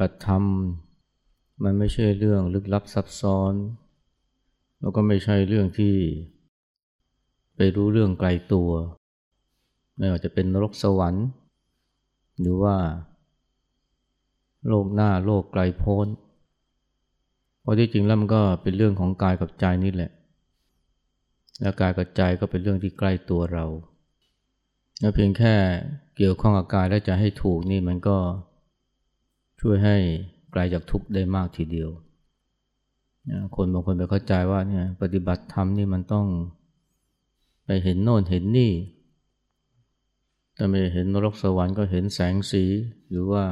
บัติธรรม มันไม่ใช่เรื่องลึกลับซับซ้อน แล้วก็ไม่ใช่เรื่องที่ ไปรู้เรื่องไกลตัว ไม่ว่าจะเป็นนรกสวรรค์ หรือว่า โลกหน้าโลกไกลโพ้นเพราะที่จริงแล้วมันก็เป็นเรื่องของกายกับใจนี่แหละ และกายกับใจก็เป็นเรื่องที่ใกล้ตัวเราแล้วเพียงแค่เกี่ยวข้องกับกายและใจให้ถูกนี่มันก็ ช่วยให้ไกลจากทุกข์ได้มากทีเดียวคนบางคนไปเข้าใจว่าเนี่ยปฏิบัติธรรมนี่มันต้องไปเห็นโน่นเห็นนี่แต่ไม่เห็นนรกสวรรค์ก็เห็นแสงสีหรือว่า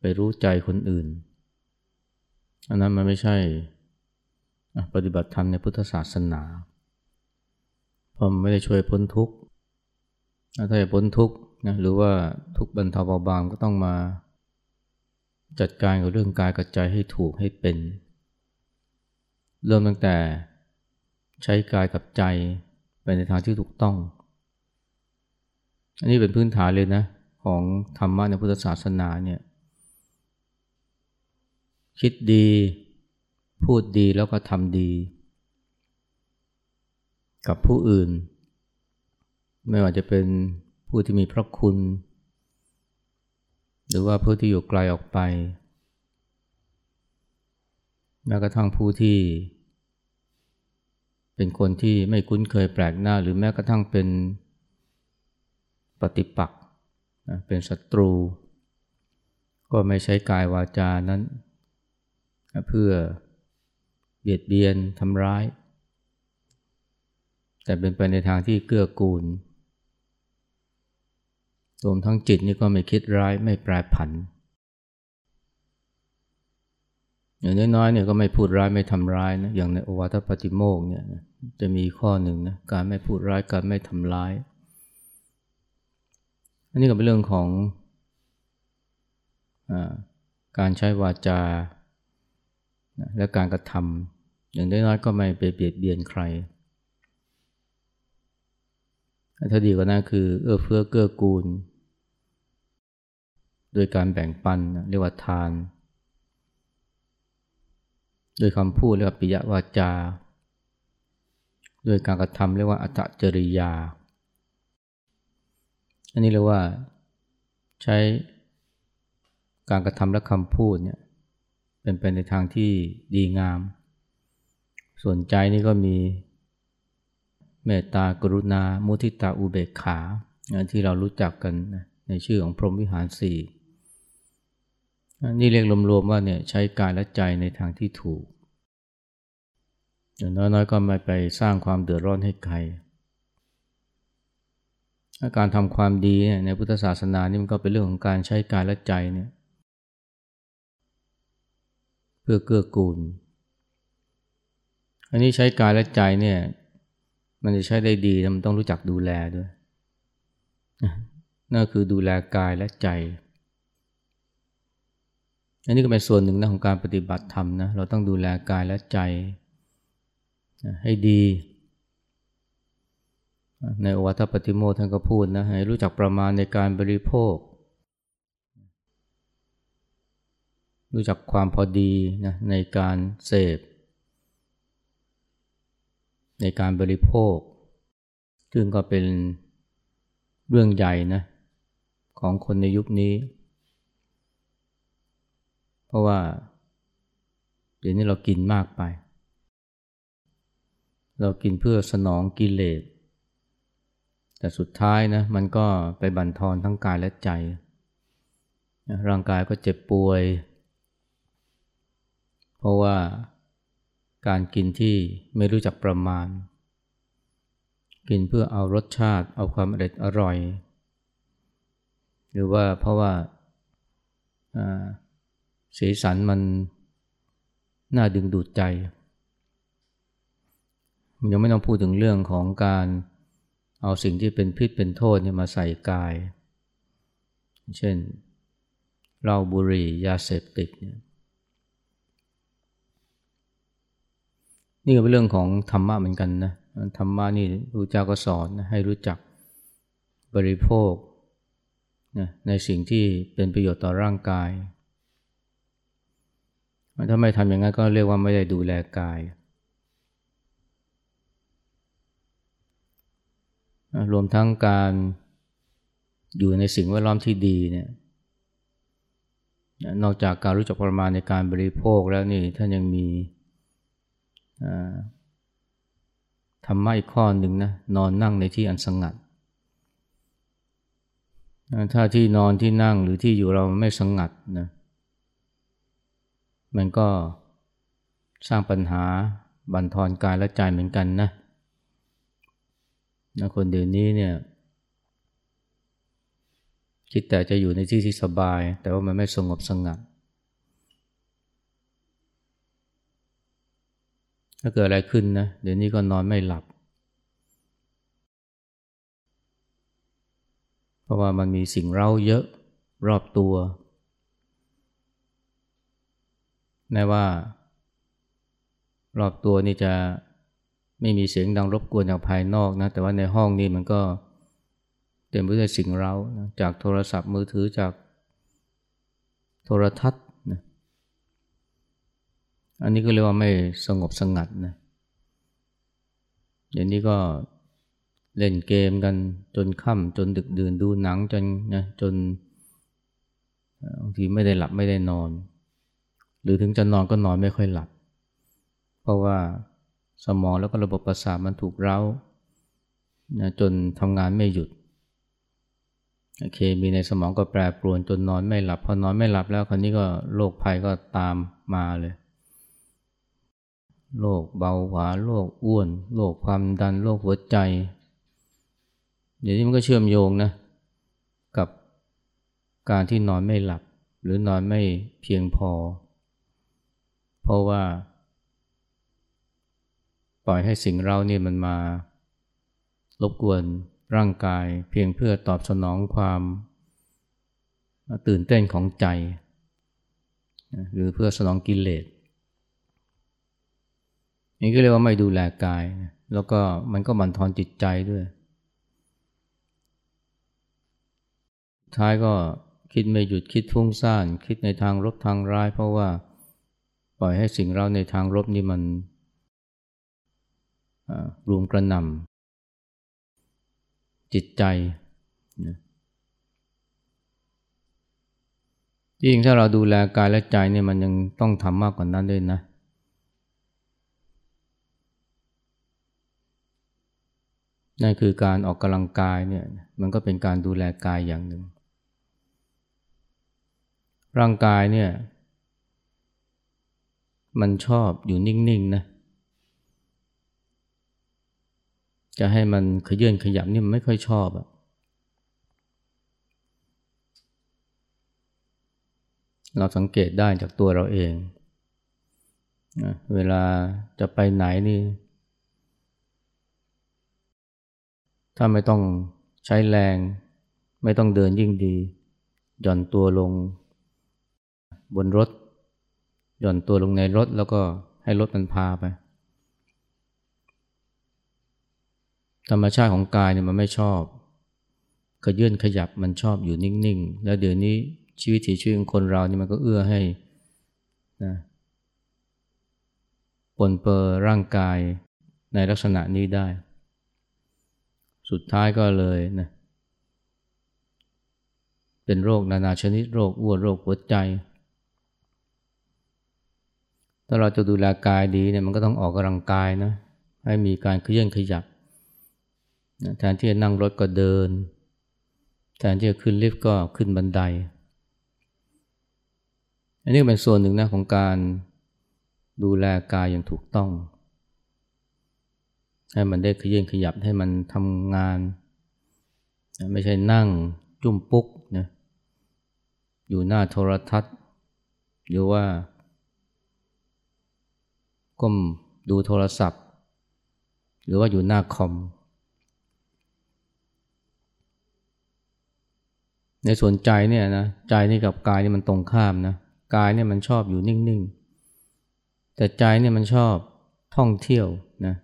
ไปรู้ใจคนอื่น อันนั้นมันไม่ใช่ปฏิบัติธรรมในพุทธศาสนาเพราะมันไม่ได้ช่วยพ้นทุกข์ถ้าจะพ้นทุกข์นะหรือว่าทุกข์บรรเทาเบาบางก็ต้องมา จัดการกับเรื่องกายกับใจให้ถูกให้เป็น เริ่มตั้งแต่ใช้กายกับใจไปในทางที่ถูกต้อง อันนี้เป็นพื้นฐานเลยนะ ของธรรมะในพุทธศาสนาเนี่ยคิดดี พูดดีแล้วก็ทำดี กับผู้อื่น ไม่ว่าจะเป็นผู้ที่มีพระคุณ หรือว่าผู้ที่อยู่ไกลออกไป แม้กระทั่งผู้ที่ เป็นคนที่ไม่คุ้นเคยแปลกหน้า หรือแม้กระทั่งเป็นปฏิปักษ์เป็นศัตรู ก็ไม่ใช้กายวาจานั้น เพื่อเบียดเบียนทำร้าย แต่เป็นไปในทางที่เกื้อกูล รวมทั้งจิตนี่ก็ไม่คิดร้ายไม่แปรผัน อย่างน้อยๆเนี่ยก็ไม่พูดร้ายไม่ทำร้ายนะอย่างในโอวาทปฏิโมกเนี่ยจะมีข้อหนึ่งนะการไม่พูดร้ายการไม่ทำร้าย อันนี้ก็เป็นเรื่องของอการใช้วาจา และการกระทำอย่างน้อยๆก็ไม่ไปเบียดเบียนใครถ้าดีกว่านั้นคือเอื้อเฟื้อเกื้อกูล โดยการแบ่งปันเรียกว่าทาน โดยคำพูดเรียกว่าปิยวาจา โดยการกระทำเรียกว่าอัตจริยา อันนี้เรียกว่าใช้การกระทำและคำพูดเนี่ยเป็นไปในทางที่ดีงาม ส่วนใจนี่ก็มีเมตตากรุณา มุทิตาอุเบกขา ที่เรารู้จักกันในชื่อของพรหมวิหารสี่ นี่เรียกรวมๆว่าเนี่ยใช้กายและใจในทางที่ถูก อย่างน้อยๆก็ไม่ไปสร้างความเดือดร้อนให้ใคร การทำความดีในพุทธศาสนานี่มันก็เป็นเรื่องของการใช้กายและใจเนี่ยเพื่อเกื้อกูล อันนี้ใช้กายและใจเนี่ยมันจะใช้ได้ดีมันต้องรู้จักดูแลด้วยนั่นคือดูแลกายและใจ อันนี้ก็เป็นส่วนหนึ่งนะของการปฏิบัติธรรมนะเราต้องดูแลกายและใจให้ดี ในโอวัตปฏิโมท่านก็พูดนะให้รู้จักประมาณในการบริโภค รู้จักความพอดีนะในการเสพ ในการบริโภค ซึ่งก็เป็นเรื่องใหญ่นะของคนในยุคนี้ เพราะว่า เดี๋ยวนี้เรากินมากไป เรากินเพื่อสนองกิเลส แต่สุดท้ายนะมันก็ไปบั่นทอนทั้งกายและใจ ร่างกายก็เจ็บป่วย เพราะว่าการกินที่ไม่รู้จักประมาณ กินเพื่อเอารสชาติเอาความอร่อยอร่อย หรือว่าเพราะว่า สีสันมันน่าดึงดูดใจมันยังไม่ต้องพูดถึงเรื่องของการเอาสิ่งที่เป็นพิษเป็นโทษเนี่ยมาใส่กาย เช่นเหล้าบุหรี่ยาเสพติดเนี่ยนี่ก็เป็นเรื่องของธรรมะเหมือนกันนะธรรมะนี่พระเจ้าก็สอนนะให้รู้จักบริโภคนะในสิ่งที่เป็นประโยชน์ต่อร่างกาย ถ้าไม่ทำอย่างนั้นก็เรียกว่าไม่ได้ดูแลกาย รวมทั้งการอยู่ในสิ่งแวดล้อมที่ดีเนี่ย นอกจากการรู้จักประมาณในการบริโภคแล้วนี่ท่านยังมีธรรมะอีกข้อหนึ่งนะนอนนั่งในที่อันสงัด ถ้าที่นอนที่นั่งหรือที่อยู่เราไม่สงัดนะ มันก็สร้างปัญหาบั่นทอนกายและใจเหมือนกันนะนะคนเดี๋ยวนี้เนี่ยคิดแต่จะอยู่ในที่ที่สบาย แต่ว่ามันไม่สงบสงัด ถ้าเกิดอะไรขึ้นนะเดี๋ยวนี้ก็นอนไม่หลับ เพราะว่ามันมีสิ่งเร้าเยอะรอบตัว แม้ว่า รอบตัวนี่จะไม่มีเสียงดังรบกวนจากภายนอกนะ แต่ว่าในห้องนี้มันก็เต็มไปด้วยสิ่งเร้าจากโทรศัพท์มือถือจากโทรทัศน์นะอันนี้ก็เรียกว่าไม่สงบสงัดนะอย่างนี้ก็เล่นเกมกันจนค่ำจนดึกดื่นดูหนังจนนะจนบางทีไม่ได้หลับไม่ได้นอน หรือถึงจะนอนก็นอนไม่ค่อยหลับ เพราะว่าสมองแล้วก็ระบบประสาทมันถูกเร้านะจนทำงานไม่หยุดเคมีในสมองก็แปรปรวนจนนอนไม่หลับพอนอนไม่หลับแล้วคราวนี้ก็โรคภัยก็ตามมาเลยโรคเบาหวานโรคอ้วนโรคความดันโรคหัวใจเดี๋ยวนี้มันก็เชื่อมโยงนะกับการที่นอนไม่หลับ หรือนอนไม่เพียงพอ ราะว่า ปล่อยให้สิ่งเรานี่มันมารบกวนร่างกายเพียงเพื่อตอบสนองความตื่นเต้นของใจ หรือเพื่อสนองกิเลสนี่ก็เรียกว่าไม่ดูแลกาย แล้วก็มันก็บั่นทอนจิตใจด้วย ท้ายก็คิดไม่หยุดคิดฟุ้งซ่าน คิดในทางลบทางร้าย เพราะว่า ปล่อยให้สิ่งเราในทางลบนี่มันรวมกระนำจิตใจนะยิ่งถ้าเราดูแลกายและใจเนี่ยมันยังต้องทำมากกว่านั้นด้วยนะ นั่นคือการออกกำลังกายเนี่ยมันก็เป็นการดูแลกายอย่างหนึ่ง ร่างกายเนี่ย มันชอบอยู่นิ่งๆนะ จะให้มันขยื่นขยับนี่มันไม่ค่อยชอบอะเราสังเกตได้จากตัวเราเองเวลาจะไปไหนนี่ ถ้าไม่ต้องใช้แรง ไม่ต้องเดินยิ่งดี หย่อนตัวลงบนรถ หย่อนตัวลงในรถแล้วก็ให้รถมันพาไป ธรรมชาติของกายเนี่ยมันไม่ชอบขยื่นขยับมันชอบอยู่นิ่งๆ แล้วเดี๋ยวนี้ชีวิตถีชีวิตของคนเรานี่มันก็เอื้อให้นะปนเปื้อร่างกายในลักษณะนี้ได้ สุดท้ายก็เลยนะเป็นโรคนานาชนิดโรคอ้วนโรคหัวใจ ถ้าเราจะดูแลกายดีเนี่ยมันก็ต้องออกกำลังกายนะ ให้มีการเคลื่อนขยับแทนที่จะนั่งรถก็เดิน แทนที่จะขึ้นลิฟต์ก็ขึ้นบันได อันนี้เป็นส่วนหนึ่งนะของการดูแลกายอย่างถูกต้อง ให้มันได้ขยื่นขยับให้มันทำงาน ไม่ใช่นั่งจุ่มปุ๊กนะอยู่หน้าโทรทัศน์ หรือว่า ก้มดูโทรศัพท์ หรือว่าอยู่หน้าคอม ในส่วนใจเนี่ยนะใจนี่กับกายนี่มันตรงข้ามนะกายเนี่ยมันชอบอยู่นิ่ง ๆ แต่ใจเนี่ยมันชอบท่องเที่ยวนะ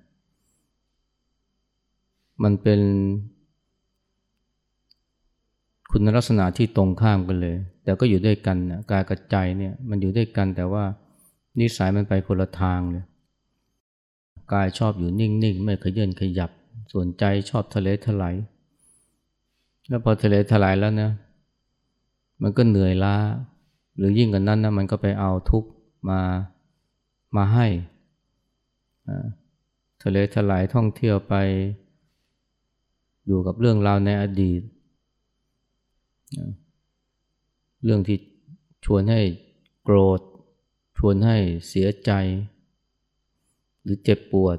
มันเป็นคุณลักษณะที่ตรงข้ามกันเลย แต่ก็อยู่ด้วยกันนะกายกับใจเนี่ยมันอยู่ด้วยกันแต่ว่า นิสัยมันไปคนละทางเลยกายชอบอยู่นิ่งๆ ไม่ขยื่นขยับ ส่วนใจชอบทะเลถลายแล้วพอทะเลถลายแล้วนะมันก็เหนื่อยล้า หรือยิ่งกว่านั้นนะมันก็ไปเอาทุกข์มามาให้ทะเลถลายท่องเที่ยวไปอยู่กับเรื่องราวในอดีต เรื่องที่ชวนให้โกรธ ชวนให้เสียใจ หรือเจ็บปวด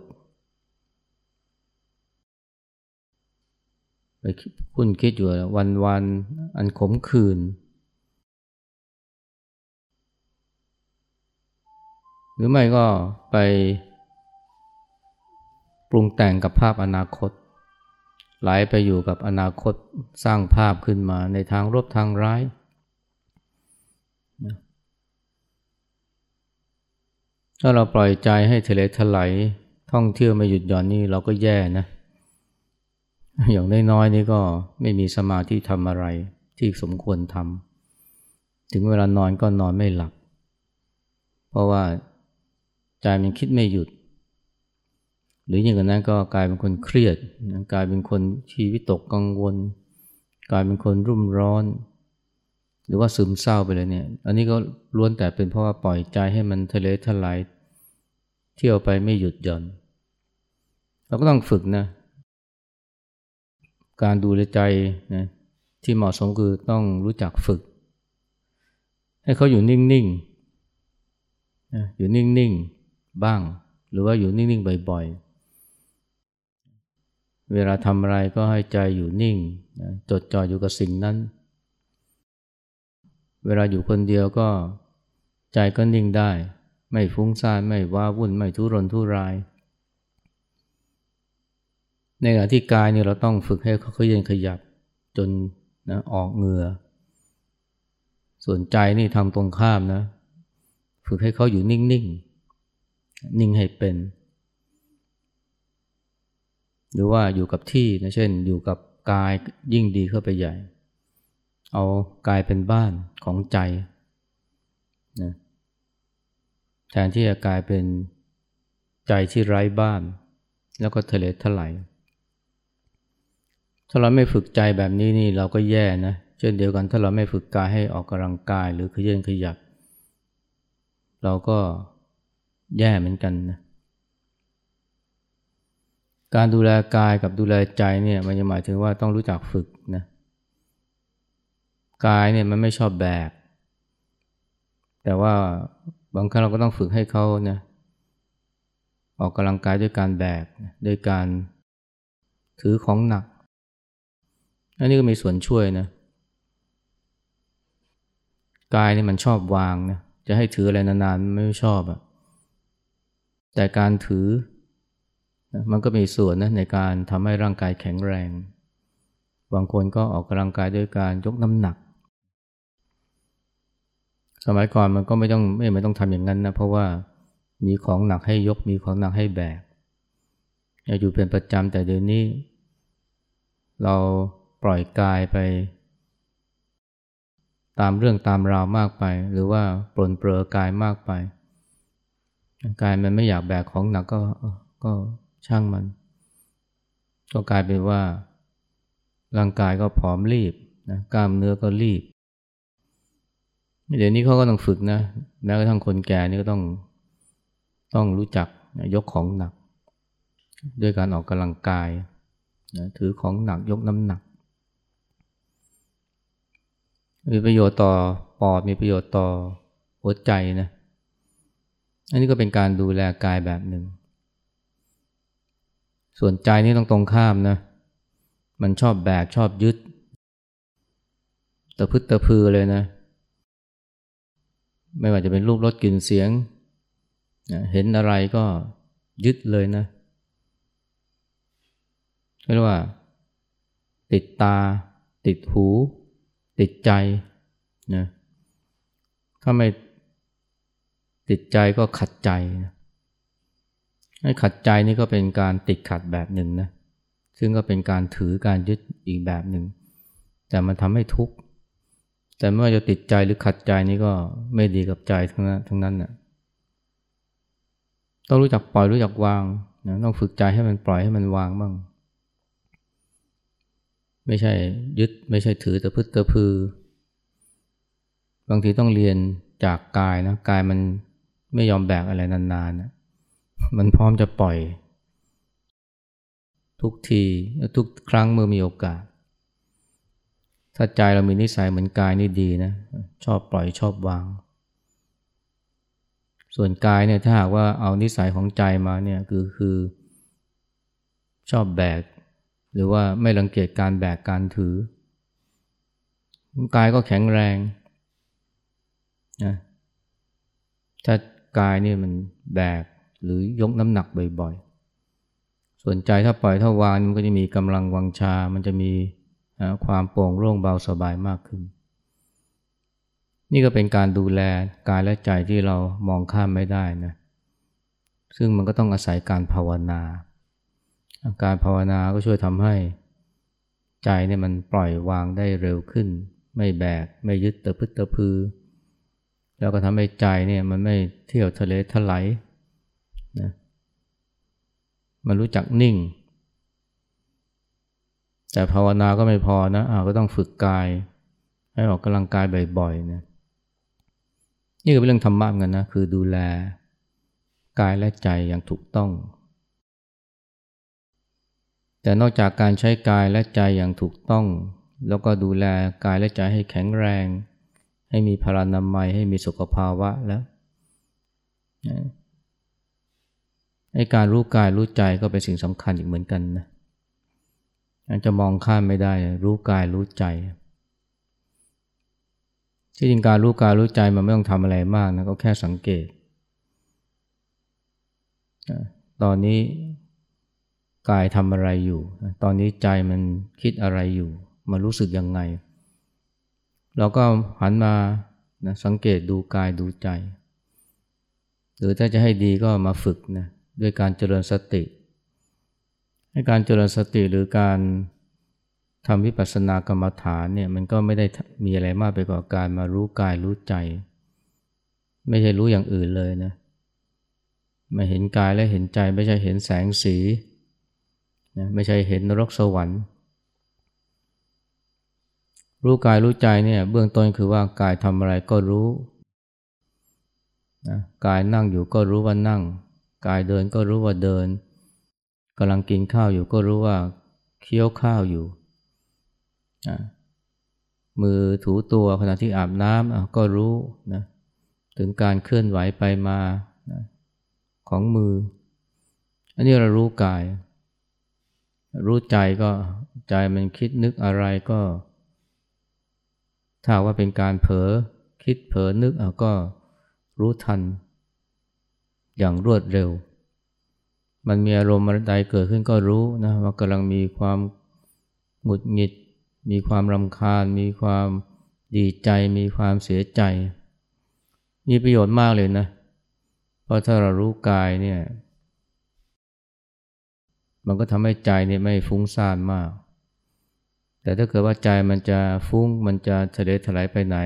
ไปคุณคิดอยู่วันวันอันขมขื่นหรือไม่ก็ไปปรุงแต่งกับภาพอนาคต ไหลไปอยู่กับอนาคตสร้างภาพขึ้นมาในทางรบทางร้าย ถ้าเราปล่อยใจให้ทะเลถลายท่องเที่ยวไม่หยุดหย่อนนี่เราก็แย่นะ อย่างน้อยๆนี่ก็ไม่มีสมาธิทำอะไรที่สมควรทำถึงเวลานอนก็นอนไม่หลับ เพราะว่าใจมันคิดไม่หยุด หรืออย่างนั้นก็กลายเป็นคนเครียด กลายเป็นคนชีวิตตกกังวล กลายเป็นคนรุ่มร้อน หรือว่าซึมเศร้าไปเลยเนี่ย อันนี้ก็ล้วนแต่เป็นเพราะว่าปล่อยใจให้มันทะเลทลายเที่ยวไปไม่หยุดหย่อน เราก็ต้องฝึกนะ การดูแลใจนะที่เหมาะสมคือต้องรู้จักฝึก ให้เขาอยู่นิ่งๆอยู่นิ่งๆบ้าง หรือว่าอยู่นิ่งๆบ่อยๆเวลาทำอะไรก็ให้ใจอยู่นิ่งจดจ่ออยู่กับสิ่งนั้น เวลาอยู่คนเดียวก็ใจก็นิ่งได้ ไม่ฟุ้งซ่านไม่ว้าวุ่นไม่ทุรนทุราย ในขณะที่กายเนี่ยเราต้องฝึกให้เขาเย็นขยับจนนะออกเหงื่อส่วนใจนี่ทำตรงข้ามนะ ฝึกให้เขาอยู่นิ่งๆนิ่งให้เป็น หรือว่าอยู่กับที่นะเช่น อยู่กับกายยิ่งดีเข้าไปใหญ่ เอากายเป็นบ้าน ของใจนะแทนที่จะกลายเป็นใจที่ไร้บ้าน แล้วก็ทะเลทลายถ้าเราไม่ฝึกใจแบบนี้นี่เราก็แย่นะเช่นเดียวกันถ้าเราไม่ฝึกกายให้ออกกำลังกายหรือขยันขยับ เราก็แย่เหมือนกันนะการดูแลกายกับดูแลใจเนี่ยมันจะหมายถึงว่าต้องรู้จักฝึกนะ กายเนี่ยมันไม่ชอบแบก แต่ว่าบางครั้งเราก็ต้องฝึกให้เขาเนี่ยออกกำลังกายด้วยการแบกด้วยการถือของหนัก อันนี้ก็มีส่วนช่วยนะ กายนี่มันชอบวางนะ จะให้ถืออะไรนานๆไม่ชอบอะแต่การถือ มันก็มีส่วนนะในการทำให้ร่างกายแข็งแรง บางคนก็ออกกำลังกายด้วยการยกน้ำหนัก สมัยก่อนมันก็ไม่ต้องไม่ไม่ต้องทำอย่างนั้นนะเพราะว่ามีของหนักให้ยกมีของหนักให้แบกอยู่เป็นประจำแต่เดี๋ยวนี้ เราปล่อยกายไป ตามเรื่องตามราวมากไป หรือว่าปลนเปลือกายมากไป กายมันไม่อยากแบกของหนักก็ก็ช่างมัน ก็กลายเป็นว่าร่างกายก็ผอมรีบนะกล้ามเนื้อก็รีบ เดี๋ยวนี้เขาก็ต้องฝึกนะแม้กระทั่งคนแก่นี่ก็ต้องต้องรู้จักยกของหนัก ด้วยการออกกำลังกายนะถือของหนักยกน้ำหนัก มีประโยชน์ต่อปอดมีประโยชน์ต่อหัวใจนะอันนี้ก็เป็นการดูแลกายแบบหนึ่ง ส่วนใจนี่ต้องตรงข้ามนะ มันชอบแบกชอบยึดตะพึดตะพือเลยนะ ไม่ว่าจะเป็นรูปรสกลิ่นเสียงเห็นอะไรก็ยึดเลยนะเรียกว่า ติดตา ติดหู ติดใจนะถ้าไม่ติดใจก็ขัดใจนะให้ขัดใจนี่ก็เป็นการติดขัดแบบหนึ่งนะซึ่งก็เป็นการถือการยึดอีกแบบหนึ่ง แต่มันทำให้ทุกข์ แต่ไม่ว่าจะติดใจหรือขัดใจนี่ก็ไม่ดีกับใจทั้งนั้นทั้งนั้นน่ะต้องรู้จักปล่อยรู้จักวางนะต้องฝึกใจให้มันปล่อยให้มันวางบ้าง ไม่ใช่ยึดไม่ใช่ถือแต่พึ่งแต่พือบางทีต้องเรียนจากกายนะกายมันไม่ยอมแบกอะไรนานๆนะมันพร้อมจะปล่อย ทุกทีทุกครั้งเมื่อมีโอกาส ถ้าใจเรามีนิสัยเหมือนกายนี่ดีนะชอบปล่อยชอบวาง ส่วนกายเนี่ยถ้าหากว่าเอานิสัยของใจมาเนี่ยคือคือ ชอบแบก หรือว่าไม่รังเกียจการแบกการถือ กายก็แข็งแรงนะถ้ากายนี่มันแบกหรือยกน้ำหนักบ่อยๆ ส่วนใจถ้าปล่อยถ้าวางมันก็จะมีกำลังวังชา มันจะมี ความโปร่งโล่งเบาสบายมากขึ้น นี่ก็เป็นการดูแลกายและใจที่เรามองข้ามไม่ได้นะซึ่งมันก็ต้องอาศัยการภาวนา การภาวนาก็ช่วยทำให้ใจเนี่ยมันปล่อยวางได้เร็วขึ้น ไม่แบก ไม่ยึดตะพึดตะพือ แล้วก็ทำให้ใจเนี่ยมันไม่เที่ยวทะเลทลายนะมันรู้จักนิ่ง แต่ภาวนาก็ไม่พอนะอาก็ต้องฝึกกาย ให้ออกกำลังกายบ่อยๆนะนี่ก็เป็นเรื่องธรรมะกันนะคือดูแลกายและใจอย่างถูกต้อง แต่นอกจากการใช้กายและใจอย่างถูกต้อง แล้วก็ดูแลกายและใจให้แข็งแรง ให้มีพลานามัยให้มีสุขภาวะแล้วให้การรู้กายรู้ใจก็เป็นสิ่งสำคัญอีกเหมือนกันนะ จะมองข้ามไม่ได้ รู้กายรู้ใจ ที่จริงการรู้กายรู้ใจมันไม่ต้องทำอะไรมากนะก็แค่สังเกต ตอนนี้กายทำอะไรอยู่ ตอนนี้ใจมันคิดอะไรอยู่ มันรู้สึกยังไง เราก็หันมานะสังเกตดูกายดูใจ หรือถ้าจะให้ดีก็มาฝึกนะด้วยการเจริญสติให้ การเจริญสติหรือการทำวิปัสสนากรรมฐานเนี่ยมันก็ไม่ได้มีอะไรมากไปกว่าการมารู้กายรู้ใจ ไม่ใช่รู้อย่างอื่นเลยนะมาเห็นกายและเห็นใจไม่ใช่เห็นแสงสีนะไม่ใช่เห็นนรกสวรรค์ รู้กายรู้ใจเนี่ยเบื้องต้นคือว่ากายทำอะไรก็รู้นะกายนั่งอยู่ก็รู้ว่านั่ง กายเดินก็รู้ว่าเดิน กำลังกินข้าวอยู่ก็รู้ว่าเคี้ยวข้าวอยู่ มือถูตัวขณะที่อาบน้ำก็รู้นะถึงการเคลื่อนไหวไปมานะของมือ อันนี้เรารู้กาย รู้ใจก็ใจมันคิดนึกอะไรก็ ถ้าว่าเป็นการเผลอคิดเผลอนึกเอาก็รู้ทัน อย่างรวดเร็ว มันมีอารมณ์ใดเกิดขึ้นก็รู้นะว่ากำลังมีความหงุดหงิด มีความรำคาญ มีความดีใจ มีความเสียใจ มีประโยชน์มากเลยนะ เพราะถ้าเรารู้กายเนี่ย มันก็ทำให้ใจเนี่ยไม่ฟุ้งซ่านมาก แต่ถ้าเกิดว่าใจมันจะฟุ้ง มันจะทะเลถลายไปไหน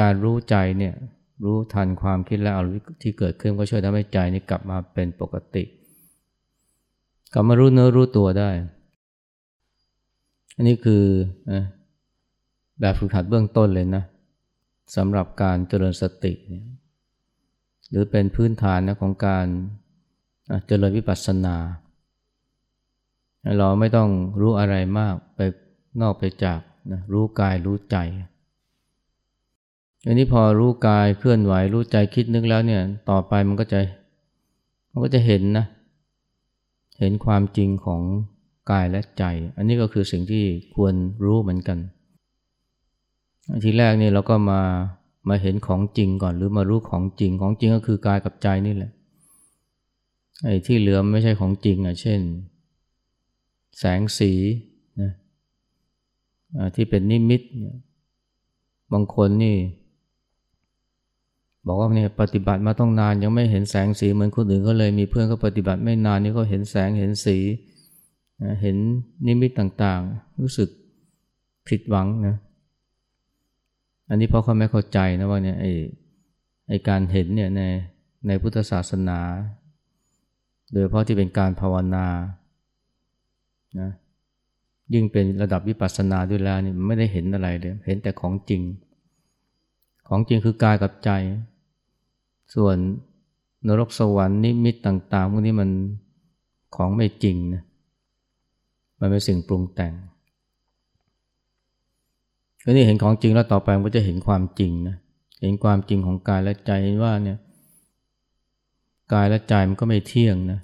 การรู้ใจเนี่ย รู้ทันความคิดและอารมณ์ที่เกิดขึ้นก็ช่วยทำให้ใจนี้กลับมาเป็นปกติ กลับมารู้เนื้อรู้ตัวได้ อันนี้คือแบบฝึกหัดเบื้องต้นเลยนะสำหรับการเจริญสติ หรือเป็นพื้นฐานนะของการเจริญวิปัสสนา เราไม่ต้องรู้อะไรมากไปนอกไปจากนะรู้กายรู้ใจ อันนี้พอรู้กายเคลื่อนไหวรู้ใจคิดนึกแล้วเนี่ย ต่อไปมันก็จะมันก็จะเห็นนะ เห็นความจริงของกายและใจ อันนี้ก็คือสิ่งที่ควรรู้เหมือนกัน ทีแรกนี่เราก็มามาเห็นของจริงก่อนหรือมารู้ของจริงของจริงก็คือกายกับใจนี่แหละไอ้ที่เหลือไม่ใช่ของจริงอะเช่น แสงสีนะที่เป็นนิมิต บางคนนี่ บอกว่าเนี่ยปฏิบัติมาต้องนานยังไม่เห็นแสงสีเหมือนคนอื่นก็เลยมีเพื่อนก็ปฏิบัติไม่นานนี่ก็เห็นแสงเห็นสีเห็นนิมิตต่างๆ รู้สึกผิดหวังนะอันนี้เพราะเขาไม่เข้าใจนะว่าเนี่ยไอ้ไอ้การเห็นเนี่ยในในพุทธศาสนา โดยเพราะที่เป็นการภาวนานะยิ่งเป็นระดับวิปัสสนาด้วยแล้วนี่ไม่ได้เห็นอะไรเลย เห็นแต่ของจริง ของจริงคือกายกับใจ ส่วนนรกสวรรค์นิมิตต่างๆพวกนี้มันของไม่จริงนะมันเป็นสิ่งปรุงแต่งอันนี้เห็นของจริงแล้วต่อไปมันก็จะเห็นความจริงนะเห็นความจริงของกายและใจว่าเนี่ยกายและใจมันก็ไม่เที่ยงนะ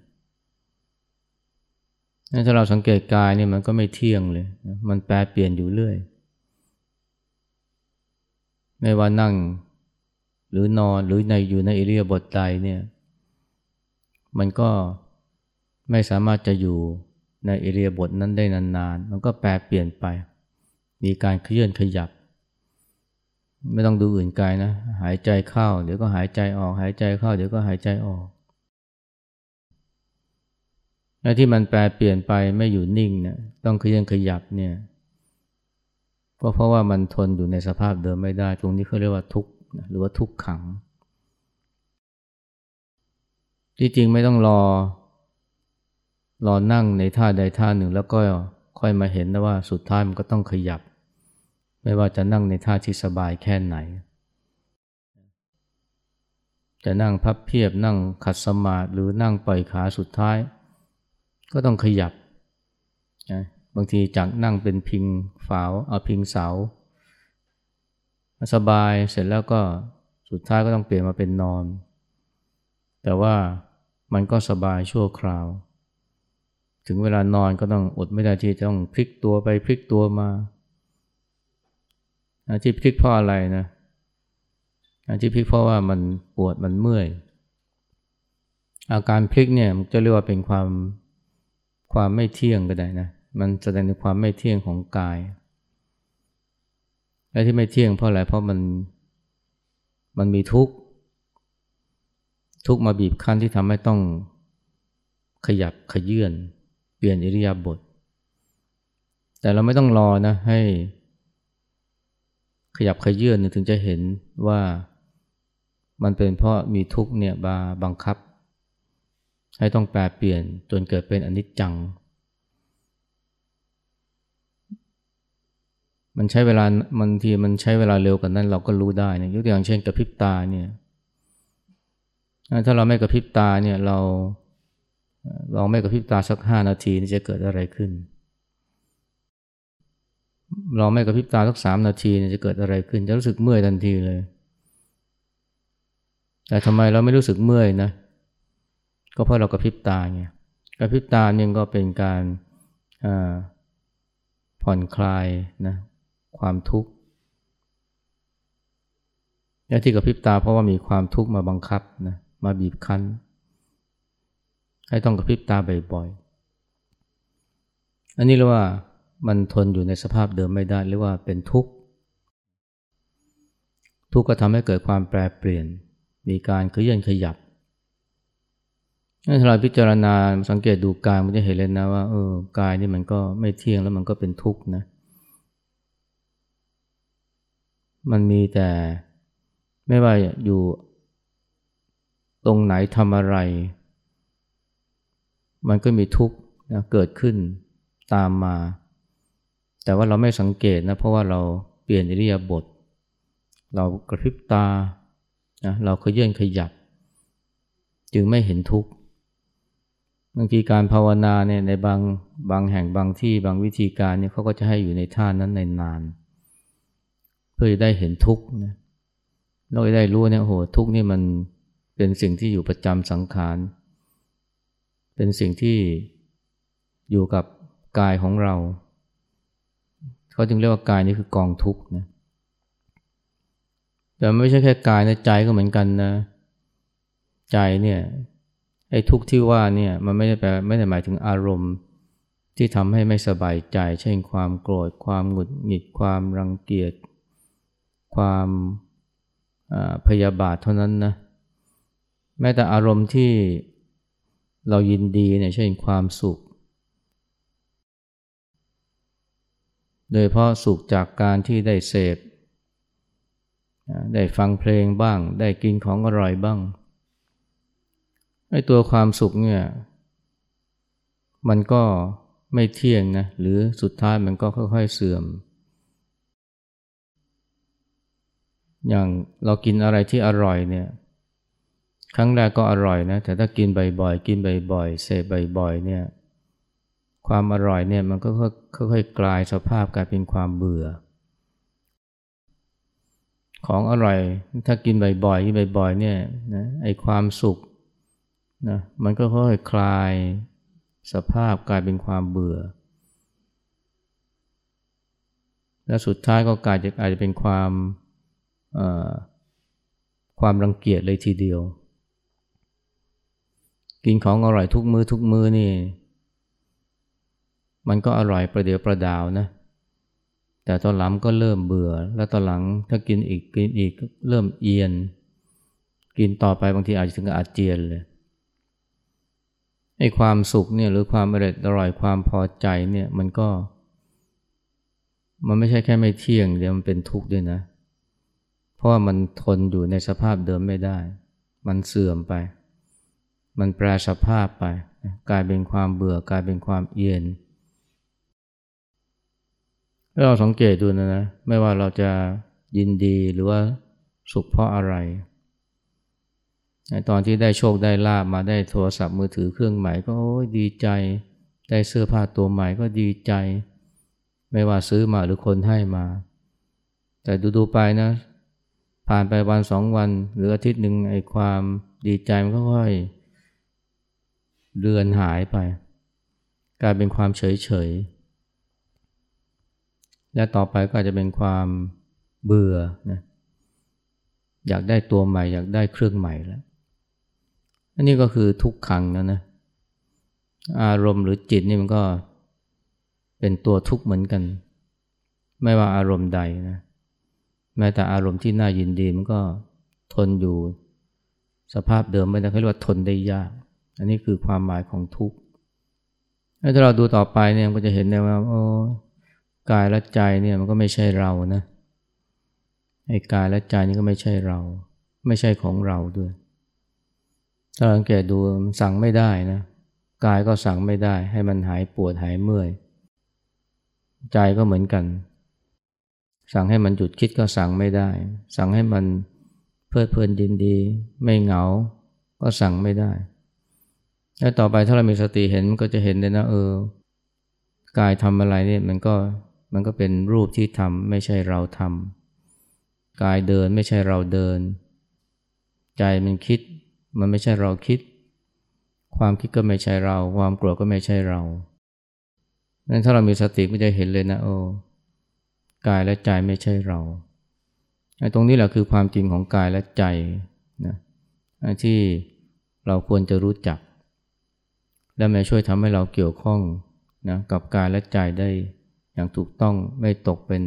ถ้าเราสังเกตกายเนี่ยมันก็ไม่เที่ยงเลย มันแปรเปลี่ยนอยู่เรื่อย ไม่ว่านั่งหรือนอนหรือในอยู่ในอิริยาบถใดเนี่ยมันก็ไม่สามารถจะอยู่ในอิริยาบถนั้นได้นานๆ มันก็แปรเปลี่ยนไป มีการเคลื่อนขยับ ไม่ต้องดูอื่นกายนะ หายใจเข้า เดี๋ยวก็หายใจออก หายใจเข้า เดี๋ยวก็หายใจออกและที่มันแปลเปลี่ยนไปไม่อยู่นิ่งเนี่ยต้องเคลื่อนขยับเนี่ย ก็เพราะว่ามันทนอยู่ในสภาพเดิมไม่ได้ ตรงนี้เขาเรียกว่าทุกข์หรือว่าทุกขัง ที่จริงไม่ต้องรอ รอนั่งในท่าใดท่าหนึ่งแล้วก็ค่อยมาเห็นนะว่าสุดท้ายมันก็ต้องขยับ ไม่ว่าจะนั่งในท่าที่สบายแค่ไหน จะนั่งพับเพียบนั่งขัดสมาธิหรือนั่งปล่อยขาสุดท้าย ก็ต้องขยับนะ บางทีจากนั่งเป็นพิงฝาเอาพิงเสาสบายเสร็จแล้วก็สุดท้ายก็ต้องเปลี่ยนมาเป็นนอน แต่ว่ามันก็สบายชั่วคราว ถึงเวลานอนก็ต้องอดไม่ได้ที่ต้องพลิกตัวไปพลิกตัวมาที่พลิกเพราะอะไรนะที่พลิกเพราะว่ามันปวดมันเมื่อย อาการพลิกเนี่ยจะเรียกว่าเป็นความความไม่เที่ยงก็ได้นะ มันแสดงถึงความไม่เที่ยงของกาย และที่ไม่เที่ยงเพราะอะไร เพราะมันมันมีทุกข์ ทุกข์มาบีบคั้นที่ทำให้ต้องขยับขยื่นเปลี่ยนอิริยาบถแต่เราไม่ต้องรอนะให้ขยับขยื่นถึงจะเห็นว่ามันเป็นเพราะมีทุกข์เนี่ยบาบังคับ ให้ต้องแปลเปลี่ยนจนเกิดเป็นอนิจจัง มันใช้เวลาบางทีมันใช้เวลาเร็วกว่านั้นเราก็รู้ได้นะยกตัวอย่างเช่นกระพริบตาเนี่ยถ้าเราไม่กระพริบตาเนี่ยเราเราไม่กระพริบตาสักห้านาทีนี่จะเกิดอะไรขึ้น เราไม่กระพริบตาสักสามนาทีนี่จะเกิดอะไรขึ้น จะรู้สึกเมื่อยทันทีเลย แต่ทำไมเราไม่รู้สึกเมื่อยนะ ก็เพราะเรากระพริบตาไงกระพริบตาเนี่ยก็เป็นการผ่อนคลายนะ ความทุกข์และที่กระพริบตาเพราะว่ามีความทุกข์มาบังคับนะมาบีบคั้น ให้ต้องกระพริบตาบ่อยๆอันนี้เรียกว่ามันทนอยู่ในสภาพเดิมไม่ได้เรียกว่าเป็นทุกข์ ทุกข์ก็ทำให้เกิดความแปรเปลี่ยน มีการเคลื่อนขยับถ้าเราพิจารณาสังเกตดูกายมันจะเห็นเลยนะว่าเออกายนี่มันก็ไม่เที่ยงแล้วมันก็เป็นทุกข์นะ มันมีแต่ไม่ว่าอยู่ตรงไหนทำอะไร มันก็มีทุกข์นะเกิดขึ้นตามมา แต่ว่าเราไม่สังเกตนะเพราะว่าเราเปลี่ยนอิริยาบถเรากระพริบตานะเราเคยื่นขยับ จึงไม่เห็นทุกข์บางทีการภาวนาเนี่ยในบางบางแห่งบางที่บางวิธีการเนี่ยเขาก็จะให้อยู่ในท่านั้นในนาน เพื่อจะได้เห็นทุกข์นะเราได้รู้เนี่ยโหทุกข์นี่มันเป็นสิ่งที่อยู่ประจำสังขาร เป็นสิ่งที่อยู่กับกายของเรา เขาจึงเรียกว่ากายนี่คือกองทุกข์นะแต่ไม่ใช่แค่กายนะใจก็เหมือนกันนะ ใจเนี่ยไอ้ทุกข์ที่ว่าเนี่ยมันไม่ได้แปลไม่ได้หมายถึงอารมณ์ที่ทำให้ไม่สบายใจ เช่นความโกรธ ความหงุดหงิดความรังเกียจ ความพยาบาทเท่านั้นนะแม้แต่อารมณ์ที่เรายินดีเนี่ยเช่นความสุข โดยเพราะสุขจากการที่ได้เสพได้ฟังเพลงบ้าง ได้กินของอร่อยบ้างไอ้ตัวความสุขเนี่ยมันก็ไม่เที่ยงนะหรือสุดท้ายมันก็ค่อยๆเสื่อม อย่างเรากินอะไรที่อร่อยเนี่ยครั้งแรกก็อร่อยนะแต่ถ้ากินบ่อยๆกินบ่อยๆเสพบ่อยๆเนี่ยความอร่อยเนี่ยมันก็ค่อยๆกลายสภาพกลายเป็นความเบื่อ ของอร่อยถ้ากินบ่อยๆกินบ่อยๆเนี่ยนะไอความสุขนะมันก็ค่อยๆคลายสภาพกลายเป็นความเบื่อ และสุดท้ายก็กลายจะอาจจะเป็นความ ความรังเกียจเลยทีเดียว กินของอร่อยทุกมือ้อทุกมื้อนี่ มันก็อร่อยประเดี๋ยวประดาวนะ แต่ตอนหลังก็เริ่มเบื่อ แล้วตอนหลังถ้ากินอีกกินอีกเริ่มเอียน กินต่อไปบางทีอาจจะถึงอาเจียนเลยไอ้ความสุขเนี่ยหรือความอร่อยอร่อยความพอใจเนี่ยมันก็ มันไม่ใช่แค่ไม่เที่ยงเดี๋ยวมันเป็นทุกข์ด้วยนะเเพราะว่ามันทนอยู่ในสภาพเดิมไม่ได้ มันเสื่อมไป มันแปรสภาพไป กลายเป็นความเบื่อกลายเป็นความเอียนเราสังเกตดูนะนะ ไม่ว่าเราจะยินดีหรือว่าสุขเพราะอะไร ตอนที่ได้โชคได้ลาบมาได้โทรศัพท์มือถือเครื่องใหม่ก็ดีใจ ได้เสื้อผ้าตัวใหม่ก็ดีใจ ไม่ว่าซื้อมาหรือคนให้มา แต่ดูๆไปนะ ผ่านไปวันสองวันหรืออาทิตย์หนึ่งไอ้ความดีใจมันก็ค่อยเลือนหายไป กลายเป็นความเฉยเฉยและต่อไปก็อาจจะเป็นความเบื่อนะอยากได้ตัวใหม่ อยากได้เครื่องใหม่แล้วอันนี้ก็คือทุกขังนะนะอารมณ์หรือจิตนี่มันก็เป็นตัวทุกข์เหมือนกัน ไม่ว่าอารมณ์ใดนะ แม้แต่อารมณ์ที่น่ายินดีมันก็ทนอยู่ สภาพเดิมไม่ได้เขาเรียกว่าทนได้ยาก อันนี้คือความหมายของทุกข์ถ้าเราดูต่อไปเนี่ยก็จะเห็นได้ว่าโอ้กายและใจเนี่ยมันก็ไม่ใช่เรานะไอ้กายและใจนี่ก็ไม่ใช่เรา ไม่ใช่ของเราด้วยถ้าสังเกตดูสั่งไม่ได้นะกายก็สั่งไม่ได้ ให้มันหายปวดหายเมื่อย ใจก็เหมือนกัน สั่งให้มันหยุดคิดก็สั่งไม่ได้ สั่งให้มันเพลิดเพลินดินดี ไม่เหงา ก็สั่งไม่ได้ แล้วต่อไปถ้าเรามีสติเห็นมันก็จะเห็นเลยนะเออกายทำอะไรเนี่ยมันก็มันก็เป็นรูปที่ทำไม่ใช่เราทำกายเดินไม่ใช่เราเดิน ใจมันคิดมันไม่ใช่เราคิด ความคิดก็ไม่ใช่เรา ความกลัวก็ไม่ใช่เรานั้นถ้าเรามีสติก็จะเห็นเลยนะโอ้ กายและใจไม่ใช่เราไอ้ตรงนี้แหละคือความจริงของกายและใจนะที่เราควรจะรู้จัก และมาช่วยทำให้เราเกี่ยวข้องนะกับกายและใจได้อย่างถูกต้องไม่ตกเป็น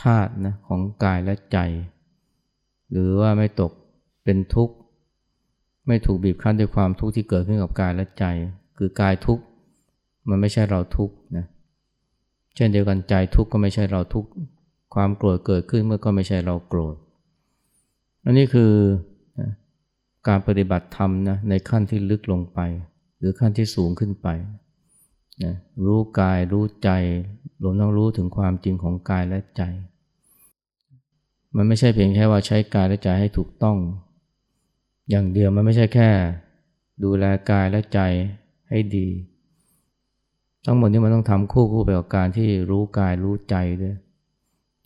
ทาตุนะของกายและใจ หรือว่าไม่ตกเป็นทุกข์ ไม่ถูกบีบคั้นด้วยความทุกข์ที่เกิดขึ้นกับกายและใจ คือกายทุกข์มันไม่ใช่เราทุกข์นะเช่นเดียวกันใจทุกข์ก็ไม่ใช่เราทุกข์ความโกรธเกิดขึ้นเมื่อก็ไม่ใช่เราโกรธอันนี้คือการปฏิบัติธรรมนะในขั้นที่ลึกลงไป หรือขั้นที่สูงขึ้นไปนะรู้กายรู้ใจรวมทั้งรู้ถึงความจริงของกายและใจ มันไม่ใช่เพียงแค่ว่าใช้กายและใจให้ถูกต้อง อย่างเดียวมันไม่ใช่แค่ ดูแลกายและใจให้ดี ทั้งหมดนี้มันต้องทำคู่คู่ไปกับการที่รู้กายรู้ใจด้วย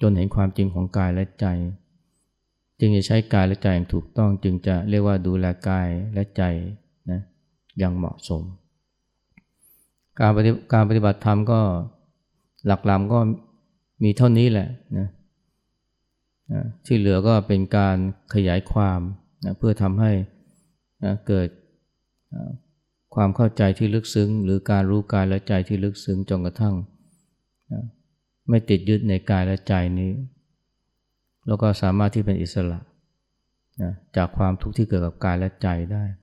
จนเห็นความจริงของกายและใจ จึงจะใช้กายและใจอย่างถูกต้อง จึงจะเรียกว่าดูแลกายและใจนะอย่างเหมาะสม การปฏิการปฏิบัติธรรมก็หลักๆก็มีเท่านี้แหละนะที่เหลือก็เป็นการขยายความนะเพื่อทำให้นะเกิด ความเข้าใจที่ลึกซึ้ง หรือการรู้กายและใจที่ลึกซึ้งจนกระทั่ง ไม่ติดยึดในกายและใจนี้ แล้วก็สามารถที่เป็นอิสระนะจากความทุกข์ที่เกิดกับกายและใจได้